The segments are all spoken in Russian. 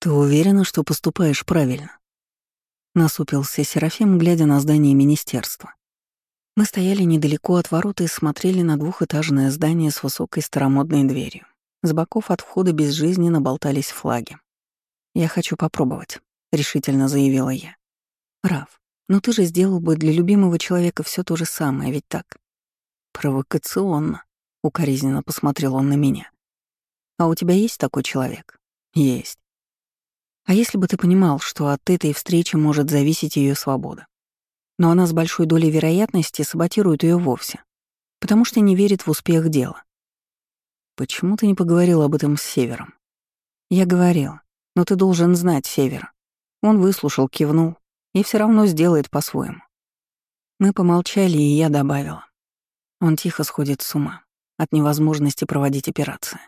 «Ты уверена, что поступаешь правильно?» Насупился Серафим, глядя на здание министерства. Мы стояли недалеко от ворот и смотрели на двухэтажное здание с высокой старомодной дверью. С боков от входа безжизненно болтались флаги. «Я хочу попробовать», — решительно заявила я. «Раф, но ты же сделал бы для любимого человека все то же самое, ведь так?» «Провокационно», — укоризненно посмотрел он на меня. «А у тебя есть такой человек?» «Есть». «А если бы ты понимал, что от этой встречи может зависеть ее свобода? Но она с большой долей вероятности саботирует ее вовсе, потому что не верит в успех дела. Почему ты не поговорил об этом с Севером? Я говорила, но ты должен знать Север. Он выслушал, кивнул и все равно сделает по-своему. Мы помолчали, и я добавила. Он тихо сходит с ума от невозможности проводить операции.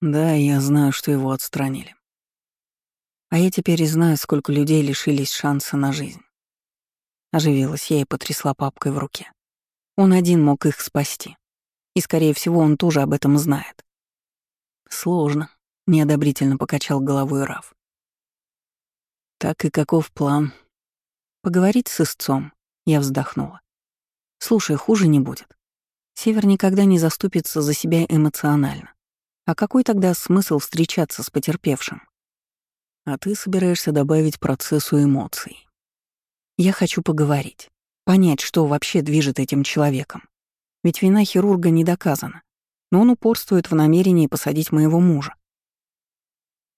Да, я знаю, что его отстранили. А я теперь и знаю, сколько людей лишились шанса на жизнь. Оживилась я и потрясла папкой в руке. Он один мог их спасти. И, скорее всего, он тоже об этом знает. Сложно, — неодобрительно покачал головой Раф. Так и каков план? Поговорить с истцом, я вздохнула. Слушай, хуже не будет. Север никогда не заступится за себя эмоционально. А какой тогда смысл встречаться с потерпевшим? А ты собираешься добавить процессу эмоций. Я хочу поговорить, понять, что вообще движет этим человеком. Ведь вина хирурга не доказана, но он упорствует в намерении посадить моего мужа.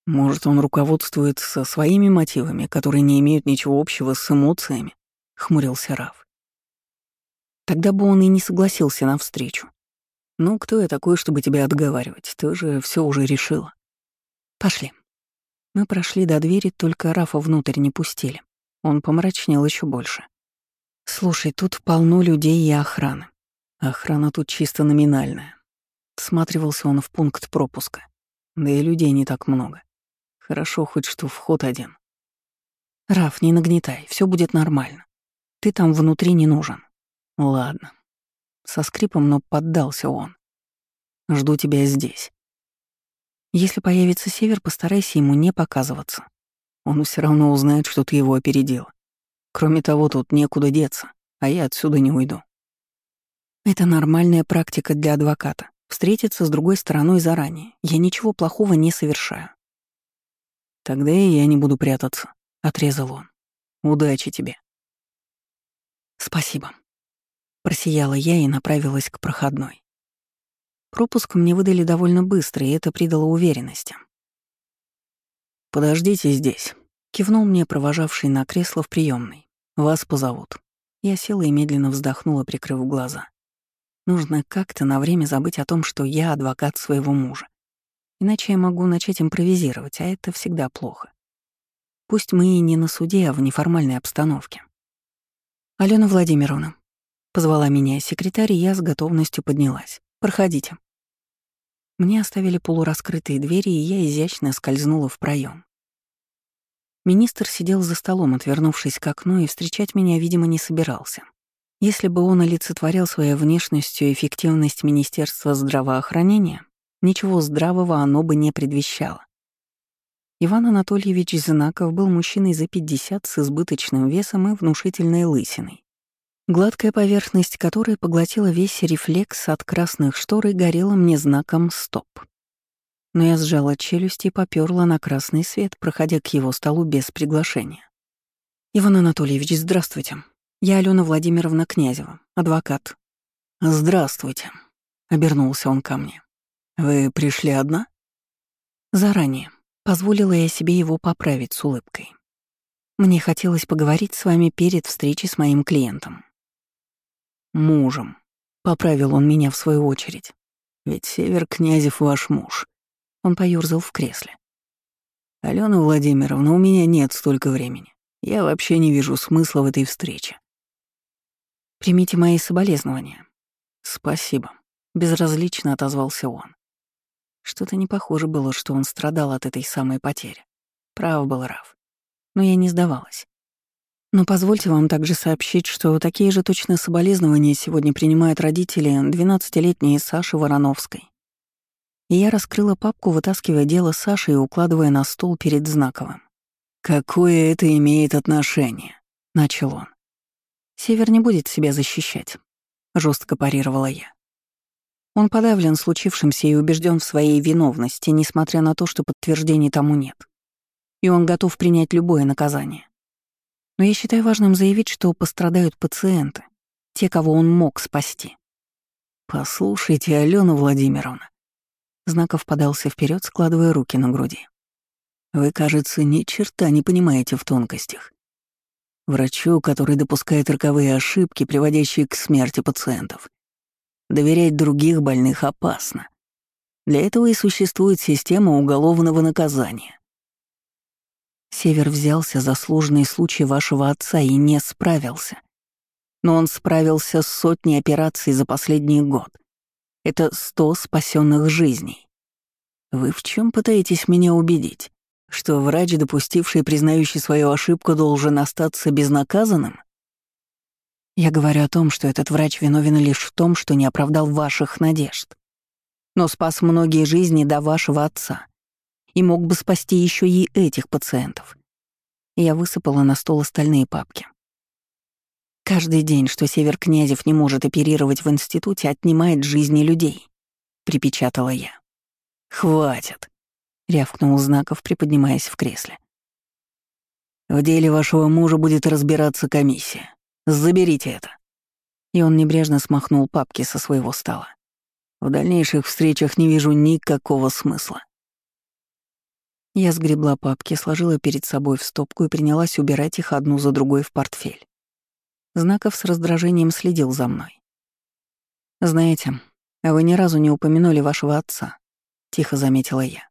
Может, он руководствуется своими мотивами, которые не имеют ничего общего с эмоциями, хмурился Раф. Тогда бы он и не согласился на встречу. Ну, кто я такой, чтобы тебя отговаривать? Ты же все уже решила. Пошли. Мы прошли до двери, только Рафа внутрь не пустили. Он помрачнел еще больше. Слушай, тут полно людей и охраны. Охрана тут чисто номинальная. Всматривался он в пункт пропуска. Да и людей не так много. Хорошо хоть что вход один. Раф, не нагнетай, все будет нормально. Ты там внутри не нужен. Ладно. Со скрипом, но поддался он. Жду тебя здесь. Если появится север, постарайся ему не показываться. Он все равно узнает, что ты его опередила. Кроме того, тут некуда деться, а я отсюда не уйду. Это нормальная практика для адвоката. Встретиться с другой стороной заранее. Я ничего плохого не совершаю. Тогда и я не буду прятаться, — отрезал он. Удачи тебе. Спасибо. Просияла я и направилась к проходной. Пропуск мне выдали довольно быстро, и это придало уверенности. «Подождите здесь», — кивнул мне провожавший на кресло в приемной. «Вас позовут». Я села и медленно вздохнула, прикрыв глаза. Нужно как-то на время забыть о том, что я адвокат своего мужа. Иначе я могу начать импровизировать, а это всегда плохо. Пусть мы и не на суде, а в неформальной обстановке. «Алена Владимировна», — позвала меня секретарь, и я с готовностью поднялась. «Проходите». Мне оставили полураскрытые двери, и я изящно скользнула в проем. Министр сидел за столом, отвернувшись к окну, и встречать меня, видимо, не собирался. Если бы он олицетворял своей внешностью эффективность Министерства здравоохранения, ничего здравого оно бы не предвещало. Иван Анатольевич Знаков был мужчиной за 50 с избыточным весом и внушительной лысиной, гладкая поверхность которой поглотила весь рефлекс от красных штор и горела мне знаком «стоп». Но я сжала челюсть и попёрла на красный свет, проходя к его столу без приглашения. «Иван Анатольевич, здравствуйте», я Алена Владимировна Князева, адвокат. Здравствуйте, обернулся он ко мне. Вы пришли одна? Заранее. Позволила я себе его поправить с улыбкой. Мне хотелось поговорить с вами перед встречей с моим клиентом. Мужем. Поправил он меня в свою очередь. Ведь Север Князев ваш муж. Он поёрзал в кресле. Алена Владимировна, у меня нет столько времени. Я вообще не вижу смысла в этой встрече. Примите мои соболезнования. Спасибо. Безразлично отозвался он. Что-то не похоже было, что он страдал от этой самой потери. Прав был Раф. Но я не сдавалась. Но позвольте вам также сообщить, что такие же точно соболезнования сегодня принимают родители 12-летней Саши Вороновской. И я раскрыла папку, вытаскивая дело Саши и укладывая на стол перед Знаковым. «Какое это имеет отношение?» — начал он. «Север не будет себя защищать», — жестко парировала я. Он подавлен случившимся и убежден в своей виновности, несмотря на то, что подтверждений тому нет. И он готов принять любое наказание. Но я считаю важным заявить, что пострадают пациенты, те, кого он мог спасти. «Послушайте, Алена Владимировна». Знаков подался вперед, складывая руки на груди. Вы, кажется, ни черта не понимаете в тонкостях. Врачу, который допускает роковые ошибки, приводящие к смерти пациентов. Доверять других больных опасно. Для этого и существует система уголовного наказания. Север взялся за сложный случай вашего отца и не справился. Но он справился с сотней операций за последний год. Это сто спасенных жизней. Вы в чем пытаетесь меня убедить? Что врач, допустивший и признающий свою ошибку, должен остаться безнаказанным? Я говорю о том, что этот врач виновен лишь в том, что не оправдал ваших надежд. Но спас многие жизни до вашего отца. И мог бы спасти еще и этих пациентов. Я высыпала на стол остальные папки. Каждый день, что Север Князев не может оперировать в институте, отнимает жизни людей, припечатала я. Хватит. — рявкнул Знаков, приподнимаясь в кресле. «В деле вашего мужа будет разбираться комиссия. Заберите это». И он небрежно смахнул папки со своего стола. «В дальнейших встречах не вижу никакого смысла». Я сгребла папки, сложила перед собой в стопку и принялась убирать их одну за другой в портфель. Знаков с раздражением следил за мной. «Знаете, вы ни разу не упомянули вашего отца», — тихо заметила я.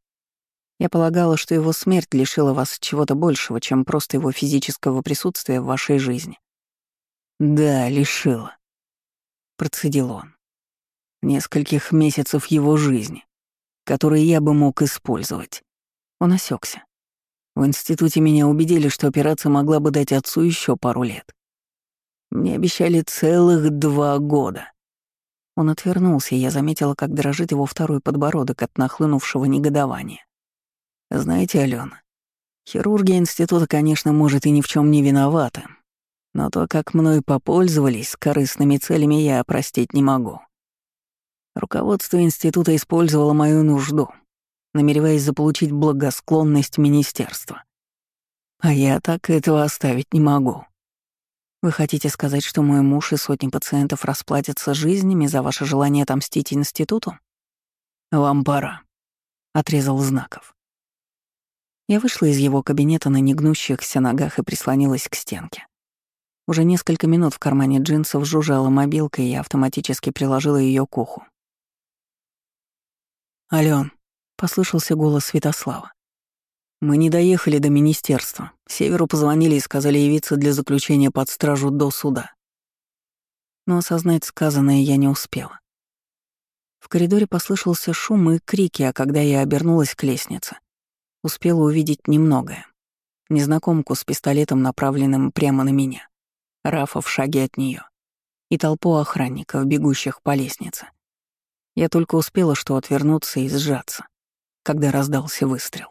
Я полагала, что его смерть лишила вас чего-то большего, чем просто его физического присутствия в вашей жизни. «Да, лишила», — процедил он. «Нескольких месяцев его жизни, которые я бы мог использовать». Он осекся. В институте меня убедили, что операция могла бы дать отцу еще пару лет. Мне обещали целых два года. Он отвернулся, и я заметила, как дрожит его второй подбородок от нахлынувшего негодования. Знаете, Алена, хирургия института, конечно, может и ни в чем не виновата, но то, как мной попользовались с корыстными целями, я простить не могу. Руководство института использовало мою нужду, намереваясь заполучить благосклонность министерства. А я так этого оставить не могу. Вы хотите сказать, что мой муж и сотни пациентов расплатятся жизнями за ваше желание отомстить институту? Вам пора, — отрезал Знаков. Я вышла из его кабинета на негнущихся ногах и прислонилась к стенке. Уже несколько минут в кармане джинсов жужжала мобилка, и я автоматически приложила ее к уху. «Алён», — послышался голос Святослава. «Мы не доехали до министерства. Северу позвонили и сказали явиться для заключения под стражу до суда». Но осознать сказанное я не успела. В коридоре послышался шум и крики, а когда я обернулась к лестнице, успела увидеть немногое. Незнакомку с пистолетом, направленным прямо на меня, Рафа в шаге от нее и толпу охранников, бегущих по лестнице. Я только успела что отвернуться и сжаться, когда раздался выстрел.